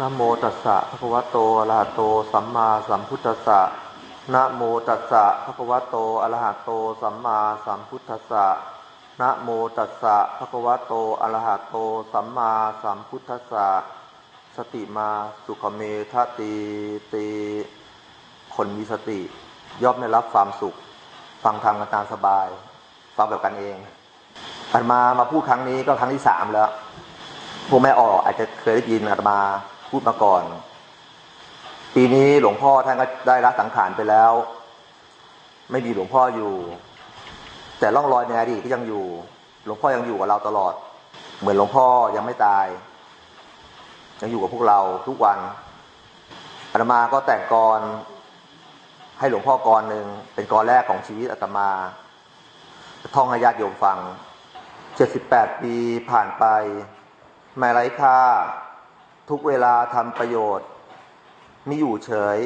นะโมตัสสะภะคะวะโตอะระหะโต สัมมาสัมพุทธัสสะนะโมตัสสะภะคะวะโตอะระหะโต สัมมาสัมพุทธัสสะนะโมตัสสะภะคะวะโตอะระหะโต สัมมาสัมพุทธัสสะสติมาสุขเมทะตีตีคนมีสติ ย่อมได้รับความสุข ฟังธรรมกันตามสบาย ฟังแบบกันเองอันมามาพูดครั้งนี้ก็ครั้งที่สามแล้ว พวกแม่ออกอาจจะเคยได้ยินอาตมา พูดมาก่อน ปีนี้หลวงพ่อท่านก็ได้รับสังขารไปแล้ว ไม่มีหลวงพ่ออยู่ แต่ร่องรอยในอดีตก็ยังอยู่ หลวงพ่อยังอยู่กับเราตลอด เหมือนหลวงพ่อยังไม่ตาย ยังอยู่กับพวกเราทุกวันอาตมาก็แต่งกรให้หลวงพ่อกรหนึ่งเป็นกรแรกของชีวิตอาตมาท่องให้ญาติโยมฟังเจ็ดสิบแปดปีผ่านไป ไม่ไร้ค่า ทุกเวลาทำประโยชน์มีอยู่เฉย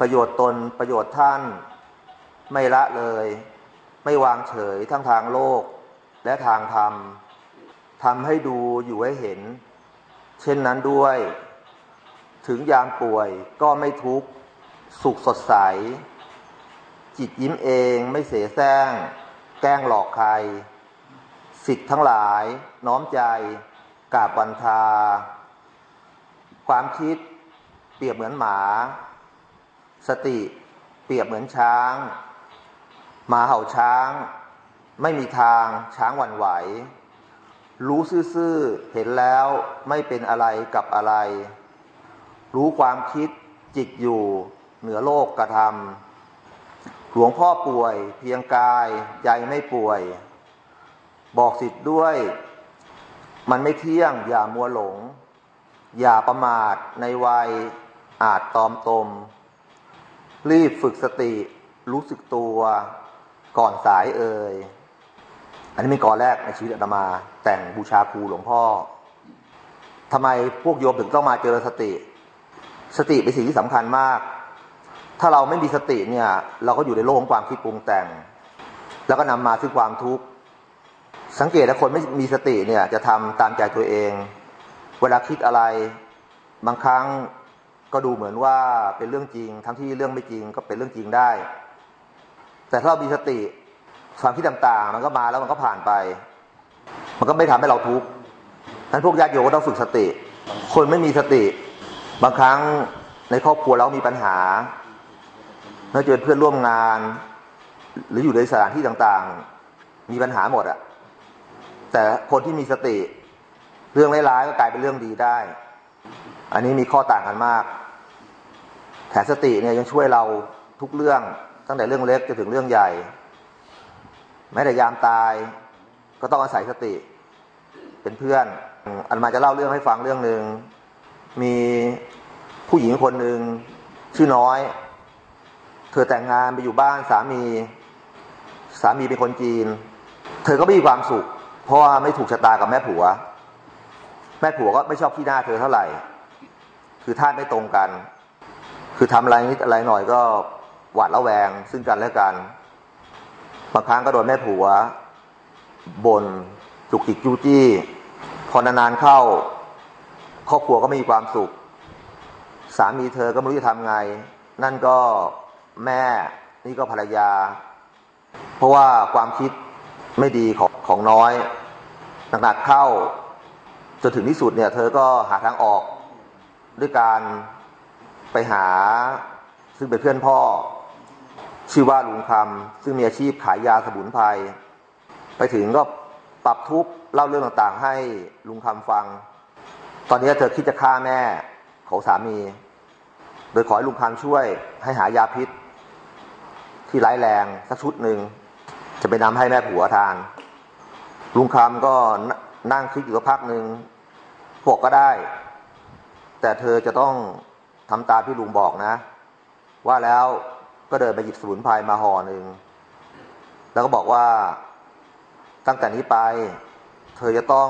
ประโยชน์ตนประโยชน์ท่าน ไม่ละเลย ไม่วางเฉยทั้งทางโลกและทางธรรมทำให้ดูอยู่ให้เห็น เช่นนั้นด้วย ถึงยามป่วยก็ไม่ทุกข์สุขสดใส จิตยิ้มเองไม่เสแสร้ง แกล้งหลอกใคร สิทธิ์ทั้งหลายน้อมใจกาบวันทา ความคิดเปรียบเหมือนหมา สติเปรียบเหมือนช้าง หมาเห่าช้าง ไม่มีทางช้างหวั่นไหว รู้ซื่อๆเห็นแล้วไม่เป็นอะไรกับอะไร รู้ความคิดจิตอยู่เหนือโลกกระทำหลวงพ่อป่วยเพียงกายใจไม่ป่วย บอกสิทธิ์ด้วย มันไม่เที่ยงอย่ามัวหลง อย่าประมาทในวัยอาจตอมตม รีบฝึกสติรู้สึกตัวก่อนสายเอ่ย อันนี้เป็นกรแรกในชีวิตอาตมา แต่งบูชาครูหลวงพ่อทำไมพวกโยมถึงต้องมาเจริญสติ สติเป็นสิ่งที่สำคัญมาก ถ้าเราไม่มีสติเนี่ย เราก็อยู่ในโลกของความคิดปรุงแต่ง แล้วก็นำมาซึ่งความทุกข์สังเกตถ้าคนไม่มีสติเนี่ยจะทำตามใจตัวเอง เวลาคิดอะไรบางครั้งก็ดูเหมือนว่าเป็นเรื่องจริง ทั้งที่เรื่องไม่จริงก็เป็นเรื่องจริงได้ แต่ถ้าเรามีสติความคิดต่างๆ มันก็มาแล้วมันก็ผ่านไป มันก็ไม่ทำให้เราทุกข์นั้นพวกญาติโยมก็ต้องฝึกสติ คนไม่มีสติ บางครั้งในครอบครัวเรามีปัญหาเมื่อเจอเพื่อนร่วมงาน หรืออยู่ในสถานที่ต่างๆ มีปัญหาหมดอะแต่คนที่มีสติ เรื่องร้ายๆก็กลายเป็นเรื่องดีได้ อันนี้มีข้อต่างกันมาก แถสติเนี่ยยังช่วยเราทุกเรื่องตั้งแต่เรื่องเล็กจนถึงเรื่องใหญ่ แม้แต่ยามตายก็ต้องอาศัยสติ เป็นเพื่อน อันมาจะเล่าเรื่องให้ฟังเรื่องหนึ่ง มีผู้หญิงคนหนึ่งชื่อน้อย เธอแต่งงานไปอยู่บ้านสามี สามีเป็นคนจีน เธอก็ไม่มีความสุข เพราะว่าไม่ถูกชะตากับแม่ผัว แม่ผัวก็ไม่ชอบที่หน้าเธอเท่าไหร่ คือท่าไม่ตรงกัน คือทำอะไรนิดอะไรหน่อยก็หวาดระแวง ซึ่งกันและกันบางครั้งก็โดนแม่ผัวบน่นจุกจิกจู้จี้ พอนานๆเข้า ครอบครัวก็ไม่มีความสุข สามีเธอก็ไม่รู้จะทำไง นั่นก็แม่นี่ก็ภรรยา เพราะว่าความคิดไม่ดีของของน้อยหนักๆเข้า จนถึงที่สุดเนี่ย เธอก็หาทางออกด้วยการไปหาซึ่งเป็นเพื่อนพ่อ ชื่อว่าลุงคำซึ่งมีอาชีพขายยาสมุนไพรไปถึงก็ปรับทุกเล่าเรื่องต่างๆ ให้ลุงคำฟัง ตอนนี้เธอคิดจะฆ่าแม่ของสามี โดยขอให้ลุงคำช่วยให้หายาพิษ ที่ร้ายแรงสักชุดหนึ่งจะไปนำให้แม่ผัวทาน ลุงคำก็ นั่งคิดอยู่พักหนึ่งบอกก็ได้ แต่เธอจะต้องทำตามที่ลุงบอกนะ ว่าแล้วก็เดินไปหยิบสมุนไพรมาห่อหนึ่งแล้วก็บอกว่าตั้งแต่นี้ไป เธอจะต้อง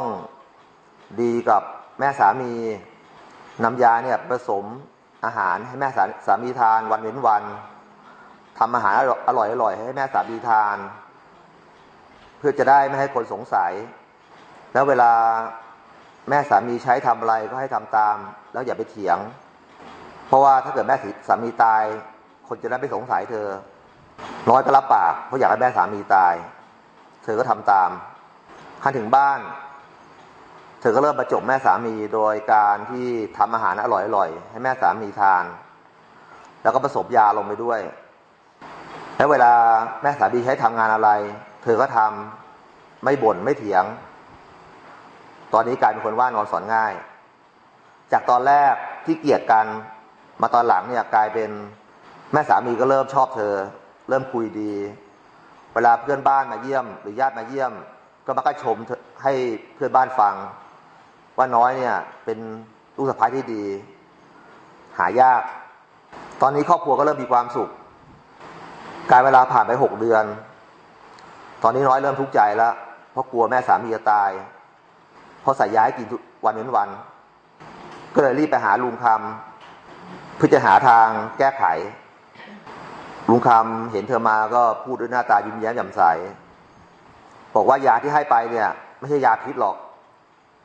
ดีกับแม่สามีนำยาเนี่ยผสมอาหารให้แม่สาสามีทานวันเว้นวันทำอาหารอร่อยอร่อยให้แม่สามีทาน เพื่อจะได้ไม่ให้คนสงสัย แล้วเวลาแม่สามีใช้ทำอะไรก็ให้ทำตาม แล้วอย่าไปเถียง เพราะว่าถ้าเกิดแม่สามีตาย คนจะได้ไม่สงสัยเธอ น้อยก็รับปากเพราะอยากให้แม่สามีตาย เธอก็ทำตามขั้นถึงบ้าน เธอก็เริ่มประจบแม่สามีโดยการที่ทำอาหารอร่อยๆให้แม่สามีทาน แล้วก็ผสมยาลงไปด้วย แล้วเวลาแม่สามีใช้ทำงานอะไร เธอก็ทำไม่บ่นไม่เถียง ตอนนี้กลายเป็นคนว่านอนสอนง่าย จากตอนแรกที่เกลียดกันมาตอนหลังเนี่ยกลายเป็นแม่สามีก็เริ่มชอบเธอ เริ่มคุยดี เวลาเพื่อนบ้านมาเยี่ยม หรือญาติมาเยี่ยม ก็มักจะชมให้เพื่อนบ้านฟัง ว่าน้อยเนี่ยเป็นลูกสะพ้ายที่ดี หายาก ตอนนี้ครอบครัวก็เริ่มมีความสุข การเวลาผ่านไปหกเดือน ตอนนี้น้อยเริ่มทุกข์ใจแล้วเพราะกลัวแม่สามีจะตาย เพราะใส่ย้ายกินวันเว้นวัน ก็เลยรีบไปหาลุงคำเพื่อจะหาทางแก้ไข ลุงคำเห็นเธอมาก็พูดด้วยหน้าตายิ้มแย้มแจ่มใส บอกว่ายาที่ให้ไปเนี่ย ไม่ใช่ยาพิษหรอก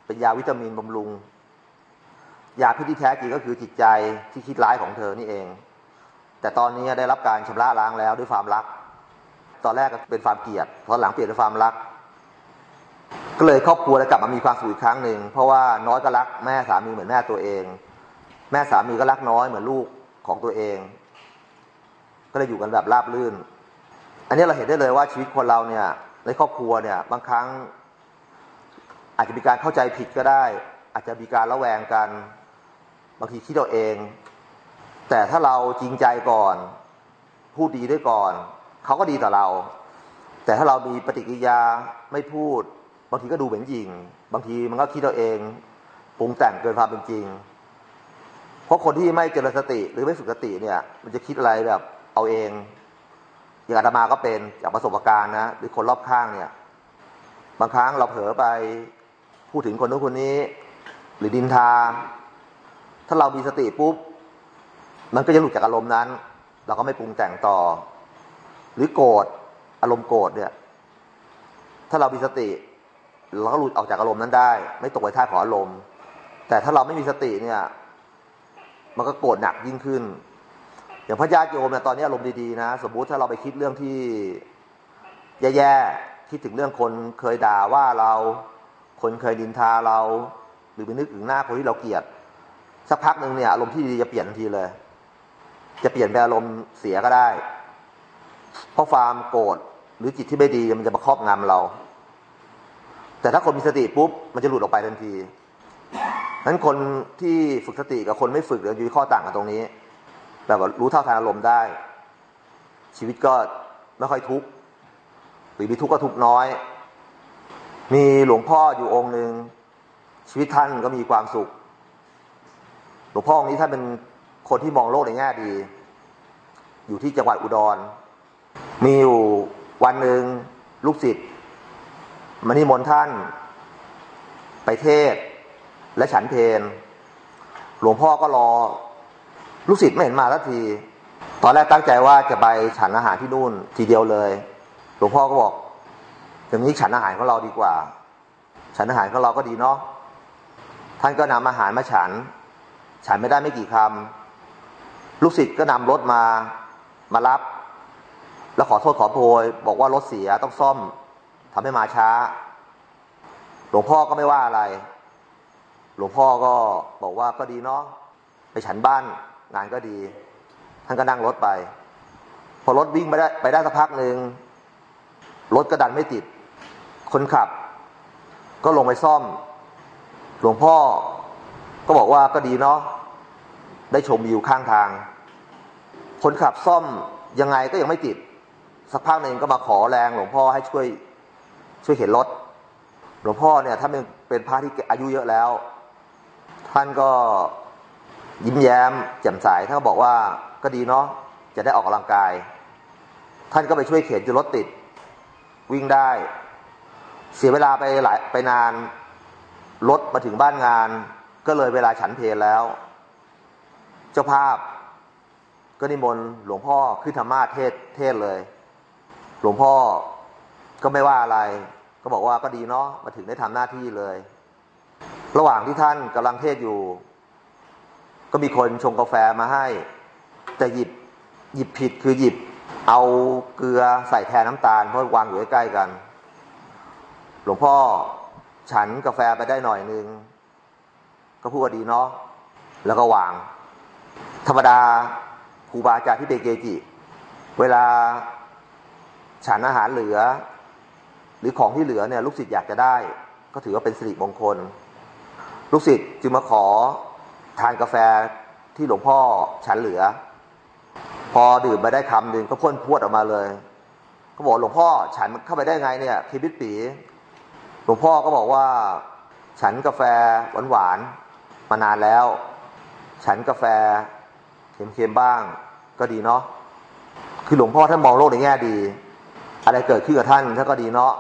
เป็นยาวิตามินบำรุง ยาพิษที่แท้จริงก็คือจิตใจที่คิดร้ายของเธอนี่เอง แต่ตอนนี้ได้รับการชำระล้างแล้วด้วยความรัก ตอนแรกก็เป็นความเกลียดตอนหลังเปลี่ยนเป็นความรัก ก็เลยครอบครัวได้กลับมามีความสุขอีกครั้งหนึ่งเพราะว่าน้อยก็รักแม่สามีเหมือนแม่ตัวเอง แม่สามีก็รักน้อยเหมือนลูกของตัวเอง ก็เลยอยู่กันแบบราบรื่น อันนี้เราเห็นได้เลยว่าชีวิตคนเราเนี่ย ในครอบครัวเนี่ย บางครั้ง อาจจะมีการเข้าใจผิดก็ได้ อาจจะมีการระแวงกัน บางทีคิดเราเอง แต่ถ้าเราจริงใจก่อนพูดดีด้วยก่อนเขาก็ดีต่อเรา แต่ถ้าเรามีปฏิกิริยาไม่พูด บางทีก็ดูเหมือนยิง บางทีมันก็คิดเราเองปรุงแต่งเกินความเป็นจริง เพราะคนที่ไม่เจริญสติหรือไม่ฝึกสติเนี่ย มันจะคิดอะไรแบบเอาเอง อย่างอาตมาก็เป็นจากประสบการณ์นะหรือคนรอบข้างเนี่ย บางครั้งเราเผลอไปพูดถึงคนนู้นคนนี้ หรือดินทา ถ้าเรามีสติปุ๊บมันก็จะหลุดจากอารมณ์นั้น เราก็ไม่ปรุงแต่งต่อ หรือโกรธอารมณ์โกรธเนี่ย ถ้าเรามีสติ เราก็หลุดออกจากอารมณ์นั้นได้ ไม่ตกไปท่าของอารมณ์ แต่ถ้าเราไม่มีสติเนี่ย มันก็โกรธหนักยิ่งขึ้น อย่างพระญาติโยมเนี่ยตอนนี้อารมณ์ดีๆนะ สมมุติถ้าเราไปคิดเรื่องที่แย่ๆคิดถึงเรื่องคนเคยด่าว่าเรา คนเคยดินทาเรา หรือไปนึกถึงหน้าคนที่เราเกลียดสักพักหนึ่งเนี่ยอารมณ์ที่ดีจะเปลี่ยนทันทีเลย จะเปลี่ยนเป็นอารมณ์เสียก็ได้ เพราะความโกรธหรือจิตที่ไม่ดีมันจะมาครอบงำเรา แต่ถ้าคนมีสติปุ๊บมันจะหลุดออกไปทันทีนั้นคนที่ฝึกสติกับคนไม่ฝึกเดี๋ยวจะมีข้อต่างกันตรงนี้แบบว่ารู้เท่าทันอารมณ์ได้ ชีวิตก็ไม่ค่อยทุกข์หรือมีทุกข์ก็ทุกข์น้อย มีหลวงพ่ออยู่องค์หนึ่งชีวิตท่านก็มีความสุข หลวงพ่อองค์นี้ท่านเป็นคนที่มองโลกในแง่ดี อยู่ที่จังหวัดอุดร มีอยู่วันหนึ่งลูกศิษย์ มานิมนต์ท่าน ไปเทศ และฉันเพนหลวงพ่อก็รอ ลูกศิษย์ไม่เห็นมาสักที ตอนแรกตั้งใจว่าจะไปฉันอาหารที่นู่น ทีเดียวเลย หลวงพ่อก็บอกอย่างนี้ฉันอาหารของเราดีกว่า ฉันอาหารของเราก็ดีเนาะท่านก็นำอาหารมาฉัน ฉันไม่ได้ไม่กี่คำลูกศิษย์ก็นำรถมามารับ แล้วขอโทษขอโพยบอกว่ารถเสียต้องซ่อม ทำให้มาช้า หลวงพ่อก็ไม่ว่าอะไร หลวงพ่อก็บอกว่าก็ดีเนาะไปฉันบ้านงานก็ดี ท่านก็นั่งรถไป พอรถวิ่งไปได้ไปได้สักพักหนึ่งรถก็ดันไม่ติด คนขับ ก็ลงไปซ่อม หลวงพ่อก็บอกว่าก็ดีเนาะได้ชมวิวข้างทาง คนขับซ่อมยังไงก็ยังไม่ติด สักพักหนึ่งก็มาขอแรงหลวงพ่อให้ช่วย ช่วยเข็นรถหลวงพ่อเนี่ยถ้าเป็นเป็นพระที่อายุเยอะแล้ว ท่านก็ยิ้มแย้มแจ่มใสท่านก็บอกว่าก็ดีเนาะจะได้ออกกำลังกาย ท่านก็ไปช่วยเข็นจนรถติด วิ่งได้ เสียเวลาไปหลายไปนานรถมาถึงบ้านงาน ก็เลยเวลาฉันเพลแล้ว เจ้าภาพ ก็นิมนต์หลวงพ่อขึ้นธรรมาเทศเทศเลย หลวงพ่อ ก็ไม่ว่าอะไร ก็บอกว่าก็ดีเนาะมาถึงได้ทำหน้าที่เลย ระหว่างที่ท่านกำลังเทศอยู่ ก็มีคนชงกาแฟมาให้ แต่หยิบหยิบผิดคือหยิบ เอาเกลือใส่แทนน้ำตาลเพราะวางอยู่ใกล้ๆกัน หลวงพ่อฉันกาแฟไปได้หน่อยนึง ก็พูดว่าดีเนาะแล้วก็วาง ธรรมดาครูบาอาจารย์ที่เป็นเกจิ เวลาฉันอาหารเหลือ หรือของที่เหลือเนี่ยลูกศิษย์อยากจะได้ ก็ถือว่าเป็นสิริมงคล ลูกศิษย์จึงมาขอทานกาแฟที่หลวงพ่อฉันเหลือ พอดื่มไปได้คำหนึ่งก็พ่นพวดออกมาเลย ก็บอกหลวงพ่อฉันเข้าไปได้ไงเนี่ยคิบิตปีหลวงพ่อก็บอกว่า ฉันกาแฟหวานๆมานานแล้ว ฉันกาแฟเค็มๆบ้าง ก็ดีเนาะคือหลวงพ่อท่านมองโลกในแง่ดี อะไรเกิดขึ้นกับท่านท่านก็ดีเนาะ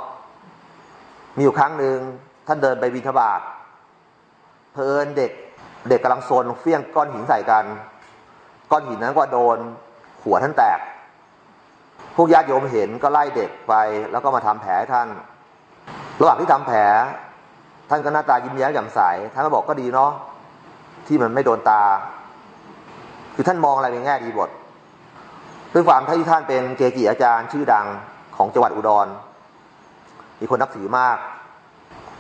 มีอยู่ครั้งหนึ่งท่านเดินไปบิณฑบาตเพลินเด็กเด็กกำลังโซนเฟี้ยงก้อนหินใส่กัน ก้อนหินนั้นก็โดนหัวท่านแตก พวกญาติโยมเห็นก็ไล่เด็กไป แล้วก็มาทำแผลให้ท่าน ระหว่างที่ทำแผล ท่านก็หน้าตายิ้มแย้มแจ่มใส ท่านก็บอกก็ดีเนาะที่มันไม่โดนตา คือท่านมองอะไรในแง่ดีบทด้วยความที่ท่านเป็นเกจิอาจารย์ชื่อดังของจังหวัดอุดร มีคนนับถือมาก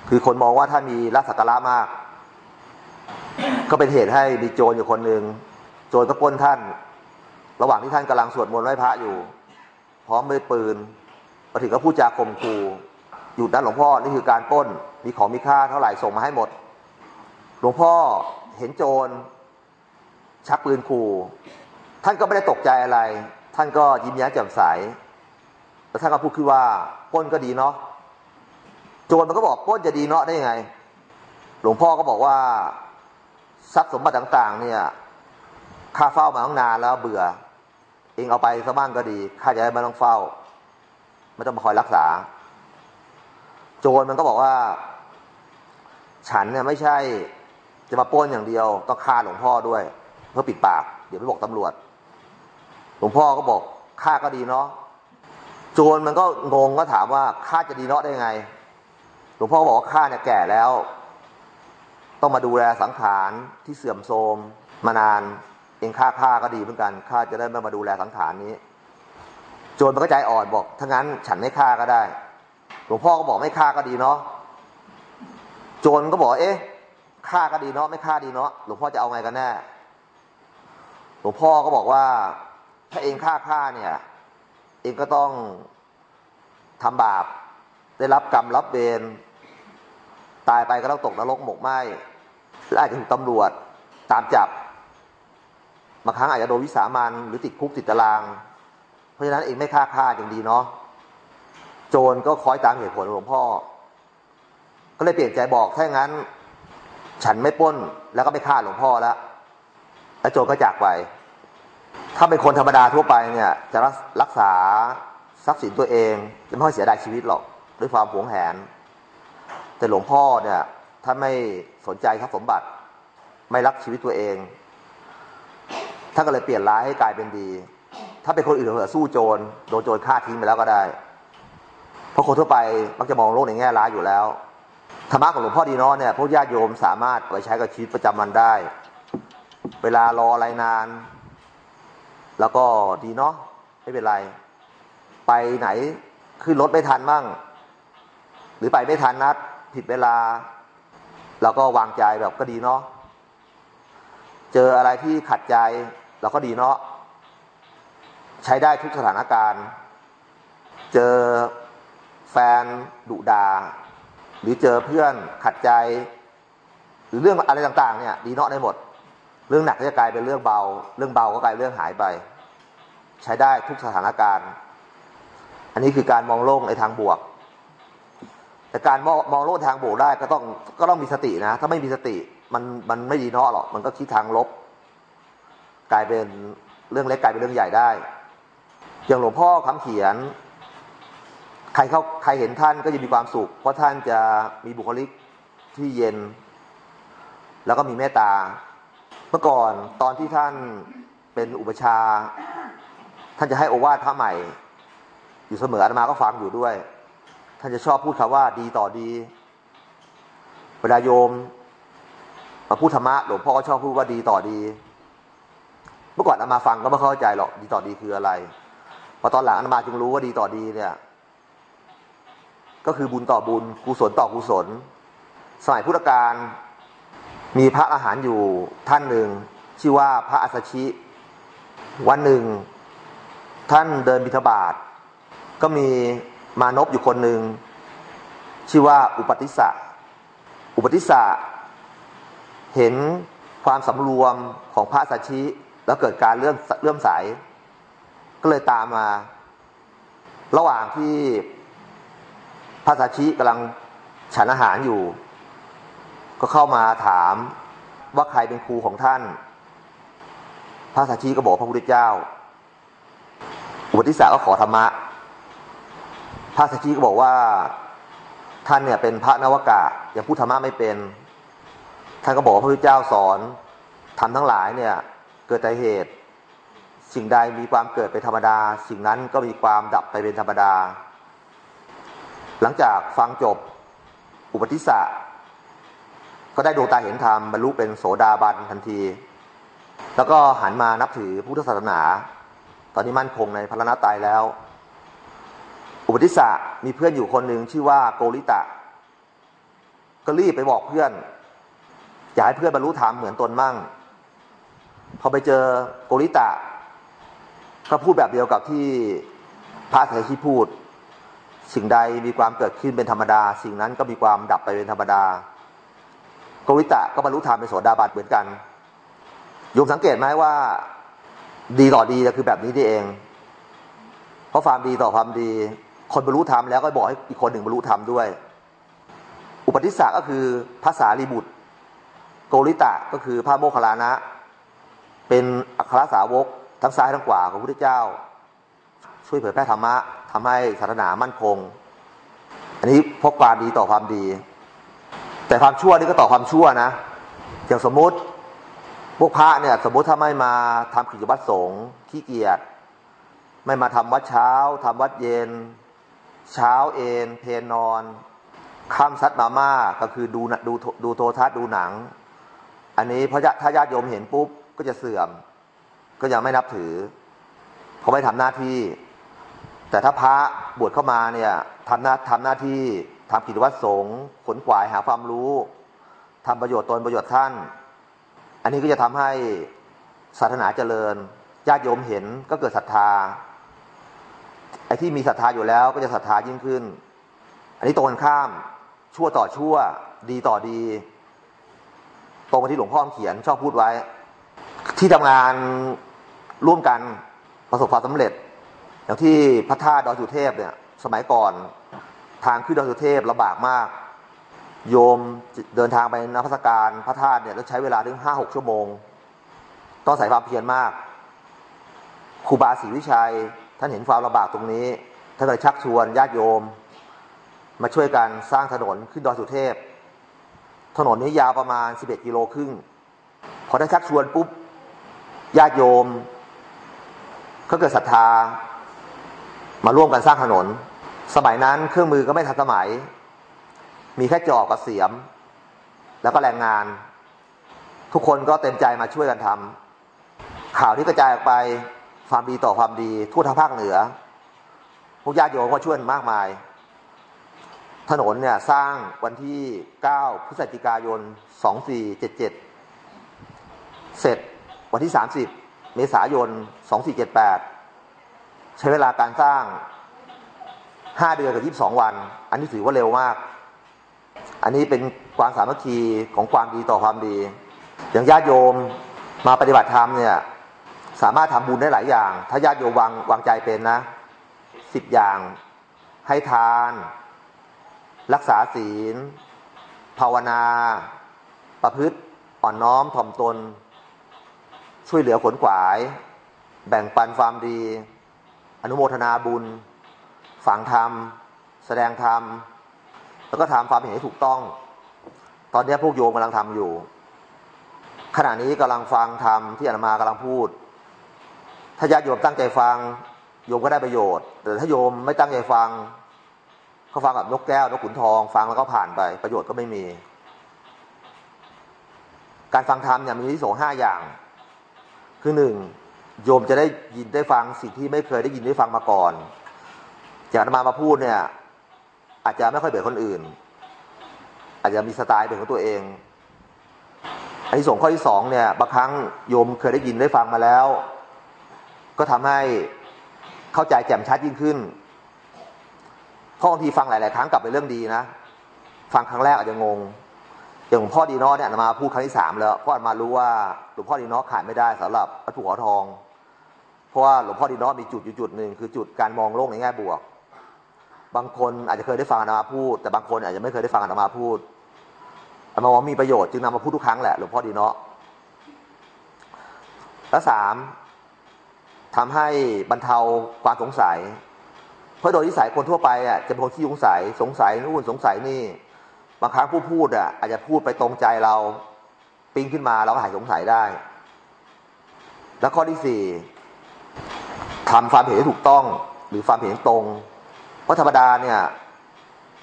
คือคนมองว่าท่านมีรักสักการะมาก ก็เป็นเหตุให้มีโจรอยู่คนหนึ่งโจรก็ป้นท่าน ระหว่างที่ท่านกำลังสวดมนต์ไหว้พระอยู่ พร้อมด้วยปืนมาถึงก็พูดจาข่มขู่อยู่ด้านหลวงพ่อนี่คือการป้นมีของมีค่าเท่าไหร่ส่งมาให้หมด หลวงพ่อเห็นโจร ชักปืนขู่ท่านก็ไม่ได้ตกใจอะไร ท่านก็ยิ้มแย้มแจ่มใสแล้วท่านก็พูดขึ้นว่าป้นก็ดีเนาะ จรมันก็บอกป้นจะดีเนาะได้ยังไง หลวงพ่อก็บอกว่าทรัพย์สมบัติต่าง ๆ เนี่ยข้าเฝ้ามาตั้งนานแล้วเบื่อ เองเอาไปซะบ้างก็ดีข้าจะได้ไม่ต้องเฝ้าไม่ต้องมาคอยรักษา โจรมันก็บอกว่า ฉันเนี่ยไม่ใช่จะมาป้นอย่างเดียวต้องฆ่าหลวงพ่อด้วย เพื่อปิดปาก เดี๋ยวไปบอกตำรวจ หลวงพ่อก็บอกฆ่าก็ดีเนาะโจรมันก็งงก็ถามว่าฆ่าจะดีเนาะได้ไง ลวงพ่อบอกว่าฆ่าเนี่ยแก่แล้ว ต้องมาดูแลสังขารที่เสื่อมโทรมมานาน เองฆ่าฆ่าก็ดีเหมือนกันฆ่าจะได้ไม่มาดูแลสังขารนี้ โจรมันก็ใจอ่อนบอกถ้างั้นฉันไม่ฆ่าก็ได้หลวงพ่อก็บอกไม่ฆ่าก็ดีเนาะโจรก็บอกเอ๊ะฆ่าก็ดีเนาะไม่ฆ่าดีเนาะหลวงพ่อจะเอาไงกันแน่หลวงพ่อก็บอกว่า ถ้าเองฆ่าฆ่าเนี่ย เองก็ต้องทำบาปได้รับกรรมรับเวร ตายไปก็ต้องตกนรกหมกไหมและอาจจะถูกตำรวจตามจับบางครั้งอาจจะโดนวิสามันหรือติดคุกติดตาราง เพราะฉะนั้นเองไม่ฆ่าฆ่าอย่างดีเนาะโจรก็คอยตามเหตุผลหลวงพ่อ ก็เลยเปลี่ยนใจบอกถ้างั้น ฉันไม่ป้นแล้วก็ไม่ฆ่าหลวงพ่อแล้วแล้วโจรก็จากไป ถ้าเป็นคนธรรมดาทั่วไปเนี่ย จะรักษาทรัพย์สินตัวเองจะไม่ค่อยเสียดายชีวิตหรอก ด้วยความหวงแหน แต่หลวงพ่อเนี่ยถ้าไม่สนใจทรัพย์สมบัติ ไม่รักชีวิตตัวเองท่านก็เลยเปลี่ยนร้ายให้กลายเป็นดี ถ้าเป็นคนอื่นเผื่อสู้โจรโดนโจรฆ่าทิ้งไปแล้วก็ได้ เพราะคนทั่วไปมักจะมองโลกในแง่ร้ายอยู่แล้วธรรมะของหลวงพ่อดีน้อเนี่ยพวกญาติโยมสามารถไปใช้กับชีวิตประจำวันได้ เวลารออะไรนาน แล้วก็ดีเนาะไม่เป็นไร ไปไหนขึ้นรถไม่ทันมั่ง หรือไปไม่ทันนัด ผิดเวลาแล้วก็วางใจแบบก็ดีเนาะเจออะไรที่ขัดใจเราก็ดีเนาะใช้ได้ทุกสถานการณ์ เจอแฟนดุดา หรือเจอเพื่อนขัดใจ หรือเรื่องอะไรต่างๆ เนี่ยดีเนาะได้หมด เรื่องหนักก็จะกลายเป็นเรื่องเบา เรื่องเบาก็กลายเรื่องหายไป ใช้ได้ทุกสถานการณ์ อันนี้คือการมองโลกในทางบวก แต่การมองมองโลกทางบวกได้ก็ต้องก็ต้องมีสตินะ ถ้าไม่มีสติมันมันไม่ดีเนาะหรอกมันก็คิดทางลบ กลายเป็นเรื่องเล็กกลายเป็นเรื่องใหญ่ได้ อย่างหลวงพ่อคำเขียน ใครเขาใครเห็นท่านก็จะมีความสุข เพราะท่านจะมีบุคลิกที่เย็น แล้วก็มีเมตตา เมื่อก่อนตอนที่ท่านเป็นอุปชา ท่านจะให้โอวาทพระใหม่ อยู่เสมออาตมาก็ฟังอยู่ด้วย ท่านจะชอบพูดคำว่าดีต่อดี เวลาโยมมาพูดธรรมะหลวงพ่อก็ชอบพูดว่าดีต่อดี เมื่อก่อนอามาฟังก็ไม่เข้าใจหรอกดีต่อดีคืออะไรพอตอนหลังอามาจึงรู้ว่าดีต่อดีเนี่ย ก็คือบุญต่อบุญกุศลต่อกุศล สมัยพุทธกาลมีพระอาหารอยู่ท่านหนึ่งชื่อว่าพระอัสชิ วันหนึ่ง ท่านเดินบิณฑบาตก็มี มานพอยู่คนหนึ่งชื่อว่าอุปติสะอุปติสสะเห็นความสำรวมของพระสัชชิแล้วเกิดการเลื่อมเลื่อมใส ก็เลยตามมา ระหว่างที่พระสัชชิกำลังฉันอาหารอยู่ ก็เข้ามาถามว่าใครเป็นครูของท่าน พระสัชชิก็บอกพระพุทธเจ้า อุปติสสะก็ขอธรรมะ พระสัชชิก็บอกว่าท่านเนี่ยเป็นพระนวากะยังพูดธรรมะไม่เป็น ท่านก็บอกพระพุทธเจ้าสอนทำทั้งหลายเนี่ยเกิดแต่เหตุ สิ่งใดมีความเกิดเป็นธรรมดา สิ่งนั้นก็มีความดับไปเป็นธรรมดา หลังจากฟังจบอุปติสสะก็ได้ดวงตาเห็นธรรมบรรลุเป็นโสดาบันทันที แล้วก็หันมานับถือพุทธศาสนา ตอนนี้มั่นคงในพระนาตายแล้ว อุปติสสะมีเพื่อนอยู่คนหนึ่งชื่อว่าโกริตะ ก็รีบไปบอกเพื่อน อยากให้เพื่อนบรรลุธรรมเหมือนตนมั่ง พอไปเจอโกริตะ ก็พูดแบบเดียวกับที่พระเถรชีพูด สิ่งใดมีความเกิดขึ้นเป็นธรรมดา สิ่งนั้นก็มีความดับไปเป็นธรรมดา โกริตะก็บรรลุธรรมเป็นโสดาบันเหมือนกันโยมสังเกตไหมว่า ดีต่อดีคือแบบนี้นี่เอง เพราะความดีต่อความดี คนบรรลุธรรมแล้วก็บอกให้อีกคนหนึ่งบรรลุธรรมด้วย อุปติสสะก็คือภาษาลีบุตร โกริตะก็คือพระโมคคัลลานะ เป็นอัครสาวกทั้งซ้ายทั้งขวาของพระพุทธเจ้า ช่วยเผยแพร่ธรรมะทำให้ศาสนามั่นคง อันนี้พกความดีต่อความดี แต่ความชั่วนี่ก็ต่อความชั่วนะอย่างสมมุติพวกพระเนี่ยสมมติถ้าไม่มาทำกิจวัตรสงฆ์ขี้เกียจไม่มาทำวัดเช้าทำวัดเย็น เช้าเอนเพนนอนข้ามซัดมาม่าก็คือดูดูดูโทรทัศน์ดูหนัง อันนี้พระถ้าญาติโยมเห็นปุ๊บก็จะเสื่อม ก็ยังไม่นับถือเขาไม่ทำหน้าที่ แต่ถ้าพระบวชเข้ามาเนี่ยทำหน้าทำหน้าที่ทำกิจวัตรสงฆ์ขนขวายหาความรู้ทำประโยชน์ตนประโยชน์ท่าน อันนี้ก็จะทำให้ศาสนาเจริญญาติโยมเห็นก็เกิดศรัทธา อ้ที่มีศรัทธาอยู่แล้วก็จะศรัทธายิ่งขึ้น อันนี้ตรงกันข้ามชั่วต่อชั่ว ดีต่อดี ตรงกับที่หลวงพ่อเขียนชอบพูดไว้ ที่ทำงานร่วมกันประสบความสำเร็จ อย่างที่พระธาตุดอยสุเทพเนี่ย สมัยก่อนทางขึ้นดอยสุเทพลำบากมาก โยมเดินทางไปนพัสการพระธาตุเนี่ยต้องใช้เวลาถึงห้าหกชั่วโมง ต้องใส่ความเพียรมากครูบาศรีวิชัย ท่านเห็นความลำบากตรงนี้ ท่านเลยชักชวนญาติโยม มาช่วยกันสร้างถนนขึ้นดอยสุเทพ ถนนนี้ยาวประมาณสิบเอ็ดกิโลครึ่ง พอได้ชักชวนปุ๊บ ญาติโยมก็เกิดศรัทธา มาร่วมกันสร้างถนน สมัยนั้นเครื่องมือก็ไม่ทันสมัย มีแค่จอบกับเสียม แล้วก็แรงงาน ทุกคนก็เต็มใจมาช่วยกันทำข่าวที่กระจายออกไป ความดีต่อความดีทั่วทั้งภาคเหนือพวกญาติโยมก็ช่วยมากมาย ถนนเนี่ยสร้างวันที่ 9 พฤศจิกายน 2477 เสร็จวันที่ 30 เมษายน 2478 ใช้เวลาการสร้าง 5 เดือนกับ 22 วัน อันนี้ถือว่าเร็วมาก อันนี้เป็นความสามัคคีของความดีต่อความดี อย่างญาติโยมมาปฏิบัติธรรมเนี่ย สามารถทำบุญได้หลายอย่าง ถ้าญาติโยมวางวางใจเป็นนะสิบอย่าง ให้ทาน รักษาศีล ภาวนา ประพฤติอ่อนน้อมถ่อมตน ช่วยเหลือขนขวาย แบ่งปันความดี อนุโมทนาบุญ ฝังธรรม แสดงธรรม แล้วก็ทำความเห็นให้ถูกต้อง ตอนนี้พวกโยมกำลังทำอยู่ ขณะนี้กำลังฟังธรรมที่อานมากำลังพูด ถ้าญาติโยมตั้งใจฟังโยมก็ได้ประโยชน์ แต่ถ้าโยมไม่ตั้งใจฟังเขาฟังแบบนกแก้วนกขุนทอง ฟังแล้วก็ผ่านไป ประโยชน์ก็ไม่มี การฟังธรรมเนี่ยมีที่สองห้าอย่าง คือหนึ่งโยมจะได้ยินได้ฟังสิ่งที่ไม่เคยได้ยินได้ฟังมาก่อนอย่างมามาพูดเนี่ย อาจจะไม่ค่อยเบื่อคนอื่น อาจจะมีสไตล์เป็นของตัวเองอันที่สองข้อที่สองเนี่ยบางครั้งโยมเคยได้ยินได้ฟังมาแล้ว ก็ทำให้เข้าใจแจ่มชัดยิ่งขึ้นเพราะบางทีฟังหลาย ๆ ครั้งกลับไปเรื่องดีนะ ฟังครั้งแรกอาจจะงง อย่างหลวงพ่อดีนอเนี่ยมาพูดครั้งที่สามแล้วเพราะมารู้ว่าหลวงพ่อดีนอขาดไม่ได้สำหรับวัตถุขอทอง เพราะว่าหลวงพ่อดีนอมีจุดอยู่จุดหนึ่งคือจุดการมองโลกในแง่บวก บางคนอาจจะเคยได้ฟังอาตมาพูด แต่บางคนอาจจะไม่เคยได้ฟังอาตมาพูดอาตมาว่ามีประโยชน์จึงนำมาพูดทุกครั้งแหละหลวงพ่อดีนอและสาม ทำให้บรรเทาความสงสัย เพราะโดยที่สายคนทั่วไปอะจะเป็นคนที่สงสัยสงสัยนู่นสงสัยนี่บางครั้งผู้พูดอะอาจจะพูดไปตรงใจเราปิ้งขึ้นมาเราก็หายสงสัยได้ แล้วข้อที่สี่ทำความเห็นที่ถูกต้อง หรือความเห็นตรง เพราะธรรมดาเนี่ย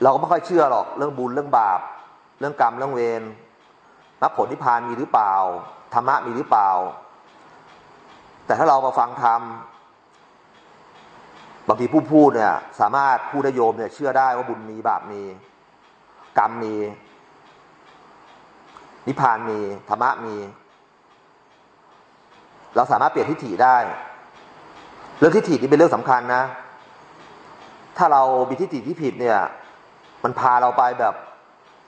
เราก็ไม่ค่อยเชื่อหรอกเรื่องบุญเรื่องบาป เรื่องกรรมเรื่องเวรมรรคผลนิพพานมีหรือเปล่าธรรมะมีหรือเปล่า แต่ถ้าเรามาฟังธรรมบางทีผู้พูดเนี่ย สามารถพูดได้โยมเนี่ยเชื่อได้ว่าบุญมีบาปมี กรรมมี นิพพานมีธรรมะมี เราสามารถเปลี่ยนทิฏฐิได้ เรื่องทิฏฐินี่เป็นเรื่องสำคัญนะ ถ้าเรามีทิฏฐิที่ผิดเนี่ย มันพาเราไปแบบ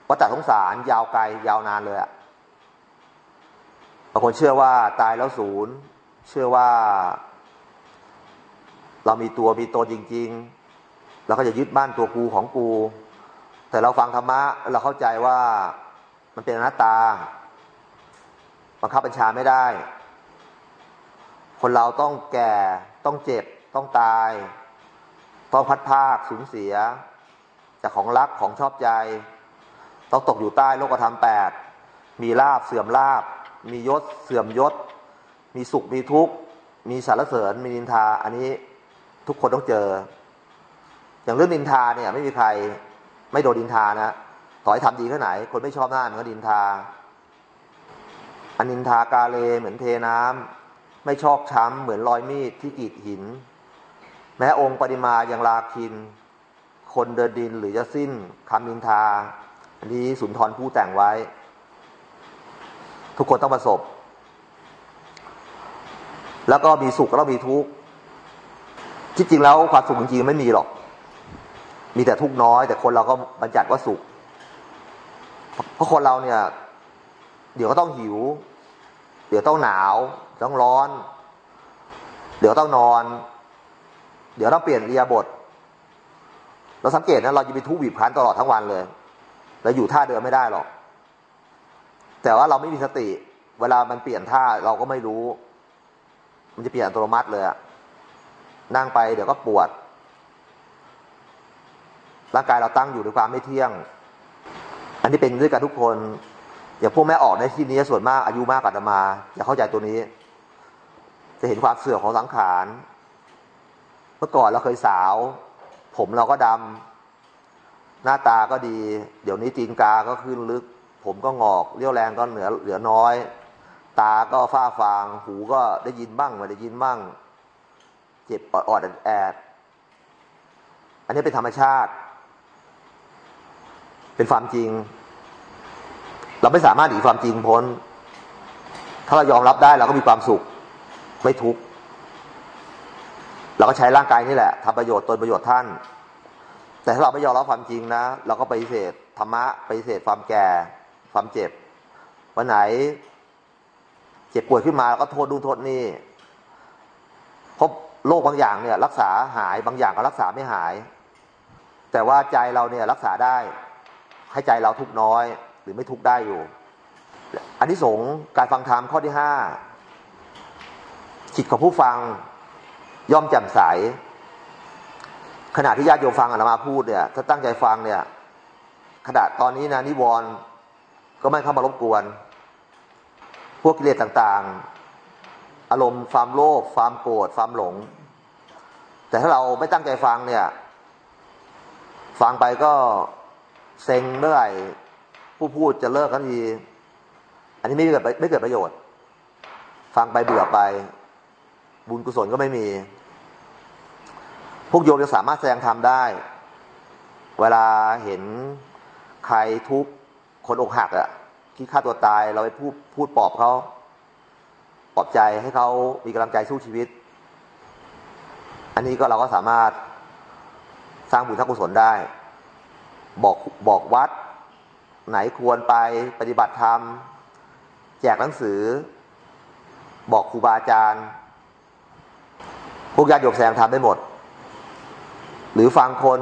วัฏสงสาร ยาวไกลยาวนานเลยอะบางคนเชื่อว่าตายแล้วศูนย์ เชื่อว่า เรามีตัวมีตนจริง ๆ เราก็จะยึดบ้านตัวกูของกู แต่เราฟังธรรมะเราเข้าใจว่ามันเป็นอนัตตาบังคับบัญชาไม่ได้ คนเราต้องแก่ต้องเจ็บ ต้องตาย ต้องพัดภาคสูญเสีย จากของรักของชอบใจ ต้องตกอยู่ใต้โลกธรรมแปดมีลาบเสื่อมลาบ มียศเสื่อมยศ มีสุขมีทุกข์ มีสารเสริญ มีนินทา อันนี้ทุกคนต้องเจอ อย่างเรื่องนินทาเนี่ย ไม่มีใครไม่โดนนินทานะต่อให้ทำดีแค่ไหน คนไม่ชอบหน้ามันก็นินทาอันนินทากาเลเหมือนเทน้ำไม่ชอบช้ำเหมือนรอยมีดที่กีดหิน แม้องค์ปริมายังลาคิน คนเดินดินหรือจะสิ้นคำนินทา อันนี้สุนทรผู้แต่งไว้ ทุกคนต้องประสบ แล้วก็มีสุขแล้วมีทุกข์ที่จริงแล้วความสุขจริงๆไม่มีหรอก มีแต่ทุกข์น้อย แต่คนเราก็บัญญัติว่าสุข เพราะคนเราเนี่ย เดี๋ยวก็ต้องหิว เดี๋ยวต้องหนาว ต้องร้อน เดี๋ยวต้องนอน เดี๋ยวต้องเปลี่ยนเรียบท เราสังเกตนะเราจะไปทุกข์บีบคั้นตลอดทั้งวันเลยเราอยู่ท่าเดิมไม่ได้หรอก แต่ว่าเราไม่มีสติ เวลามันเปลี่ยนท่าเราก็ไม่รู้ มันจะเปลี่ยนอัตโนมัติเลยอะนั่งไปเดี๋ยวก็ปวด ร่างกายเราตั้งอยู่ด้วยความไม่เที่ยง อันนี้เป็นด้วยกันทุกคน อย่างพวกแม่ออกในที่นี้ส่วนมากอายุมากกว่าจะมาจะเข้าใจตัวนี้ จะเห็นความเสื่อมของสังขาร เมื่อก่อนเราเคยสาว ผมเราก็ดำหน้าตาก็ดี เดี๋ยวนี้ตีนกาก็ขึ้นลึก ผมก็งอก เรี่ยวแรงก็เหลือเหลือน้อย ตาก็ฝ้าฟาง หูก็ได้ยินบ้างไม่ได้ยินบ้าง เจ็บออดแอด อันนี้เป็นธรรมชาติ เป็นความจริง เราไม่สามารถหนีความจริงพ้น ถ้าเรายอมรับได้เราก็มีความสุข ไม่ทุกข์เราก็ใช้ร่างกายนี่แหละทำประโยชน์ตนประโยชน์ท่าน แต่ถ้าเราไม่ยอมรับความจริงนะ เราก็ไปเสธธรรมะไปเสธความแก่ ความเจ็บ วันไหน เจ็บป่วยขึ้นมาก็โทษดูโทษนี่พบโรคบางอย่างเนี่ย รักษาหายบางอย่างก็รักษาไม่หาย แต่ว่าใจเราเนี่ยรักษาได้ ให้ใจเราทุกน้อย หรือไม่ทุกได้อยู่ อันที่สงการฟังธรรมข้อที่ห้าจิตของผู้ฟังย่อมแจ่มใส ขณะที่ญาติโยมฟังอาตมาพูดเนี่ยถ้าตั้งใจฟังเนี่ยขณะตอนนี้นะนิวรณ์ก็ไม่เข้ามารบกวน พวกกิเลสต่างๆ อารมณ์ความโลภความโกรธความหลง แต่ถ้าเราไม่ตั้งใจฟังเนี่ย ฟังไปก็เซ็งเมื่อไหร่ผู้พูดจะเลิกกันทีอันนี้ไม่เกิดไม่เกิดประโยชน์ ฟังไปเบื่อไป บุญกุศลก็ไม่มี พวกโยมจะสามารถแสดงธรรมได้ เวลาเห็นใครทุกคนอกหักอะ คิดฆ่าตัวตายเราไปพูดพูดปลอบเขาปลอบใจให้เขามีกำลังใจสู้ชีวิต อันนี้ก็เราก็สามารถสร้างบุญทักกุศลได้ บอกบอกวัด ไหนควรไปปฏิบัติธรรม แจกหนังสือ บอกครูบาอาจารย์พวกญาติโยมแสดงธรรมได้หมด หรือฟังคน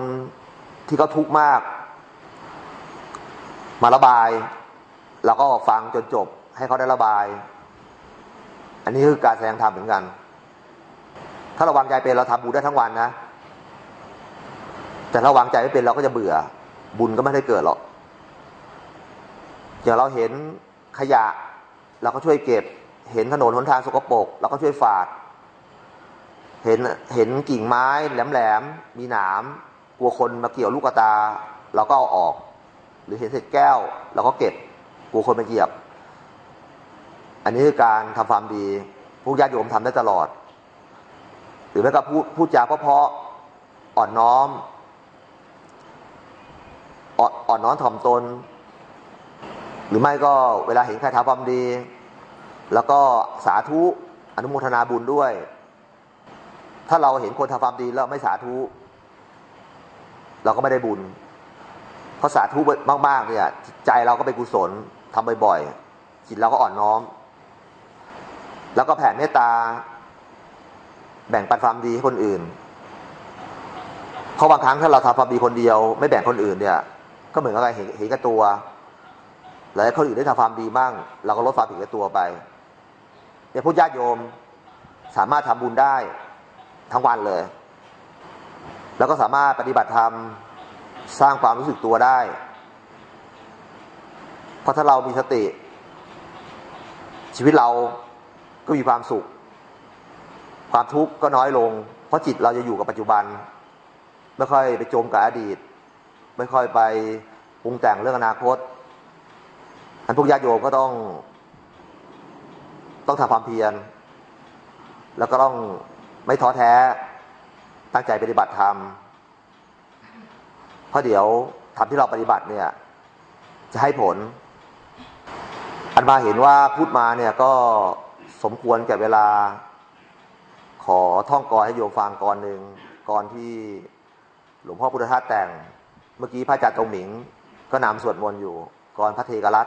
ที่เขาทุกข์มาก มาระบาย เราก็ฟังจนจบให้เขาได้ระบาย อันนี้คือการแสดงธรรมเหมือนกัน ถ้าเราวางใจเป็นเราทำบุญได้ทั้งวันนะ แต่ถ้าวางใจไม่เป็นเราก็จะเบื่อ บุญก็ไม่ได้เกิดหรอกอย่างเราเห็นขยะ เราก็ช่วยเก็บ เห็นถนนหนทางสกปรกเราก็ช่วยฝาด เห็นเห็นกิ่งไม้แหลมๆมีหนามกลัวคนมาเกี่ยวลูกตา เราก็เอาออก หรือเห็นเศษแก้ว เราก็เก็บ กลัวคนมาเหยียบ อันนี้คือการทำความดี พวกญาติโยมทำได้ตลอด หรือแม้กระพูดพูดจาเพราะๆอ่อนน้อม อ่อนน้อมถ่อมตน หรือไม่ก็เวลาเห็นใครทำความดี แล้วก็สาธุอนุโมทนาบุญด้วย ถ้าเราเห็นคนทำความดีแล้วไม่สาธุ เราก็ไม่ได้บุญเพราะสาธุมากๆเนี่ยใจเราก็เป็นกุศล ทำบ่อยๆจิตเราก็อ่อนน้อม แล้วก็แผ่เมตตา แบ่งปันความดีให้คนอื่นเพราะบางครั้งถ้าเราทำความดีคนเดียว ไม่แบ่งคนอื่นเนี่ย ก็เหมือนกับการเห็นเห็นกับตัว แล้วคนอื่นได้ทำความดีบ้างเราก็ลดความเห็นกับตัวไปเนี่ยพูดญาติโยมสามารถทำบุญได้ทั้งวันเลย แล้วก็สามารถปฏิบัติธรรมสร้างความรู้สึกตัวได้ ราะถ้าเรามีสติ ชีวิตเราก็มีความสุข ความทุกข์ก็น้อยลง เพราะจิตเราจะอยู่กับปัจจุบัน ไม่ค่อยไปจมกับอดีต ไม่ค่อยไปปรุงแต่งเรื่องอนาคตท่านพวกญาติโยมก็ต้อง ต้องทำความเพียร แล้วก็ต้องไม่ท้อแท้ ตั้งใจปฏิบัติธรรมเพราะเดี๋ยวทำที่เราปฏิบัติเนี่ย จะให้ผล อันมาเห็นว่าพูดมาเนี่ยก็สมควรแก่เวลา ขอท่องกรให้โยมฟังกรหนึ่งกรที่หลวงพ่อพุทธทาสแต่ง เมื่อกี้พระอาจารย์ตรงหมิง ก็นำสวดมนต์อยู่ก่อนพระเทกรัต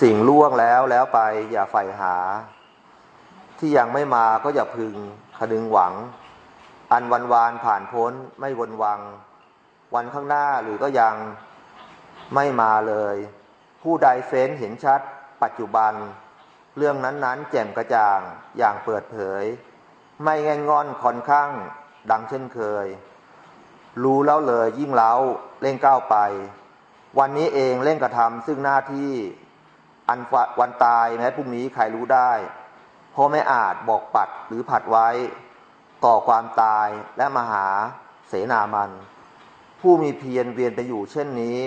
สิ่งล่วงแล้วแล้วไปอย่าใฝ่หา ที่ยังไม่มาก็อย่าพึงคนึงหวัง อันวันวานผ่านพ้นไม่วนวัง วันข้างหน้าหรือก็ยังไม่มาเลย ผู้ใดเฟ้นเห็นชัด ปัจจุบัน เรื่องนั้นๆ แจ่มกระจ่างอย่างเปิดเผย ไม่แง่งอนคอนข้าง ดังเช่นเคย รู้แล้วเลยยิ่งเล้าเร่งก้าวไป วันนี้เองเร่งกระทำซึ่งหน้าที่อันวันตายแม้พรุ่งนี้ใครรู้ได้เพราะไม่อาจบอกปัดหรือผัดไว้ต่อความตายและมหาเสนามัน ผู้มีเพียรเวียนไปอยู่เช่นนี้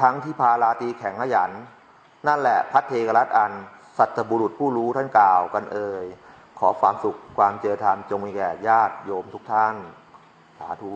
ทั้งที่พาลาตีแข่งขยัน นั่นแหละพัทเทกรัตอัน สัตบุรุษผู้รู้ท่านกล่าวกันเอ่ย ขอความสุขความเจริญธรรมจงมีแก่ญาติโยมทุกท่าน สาธุ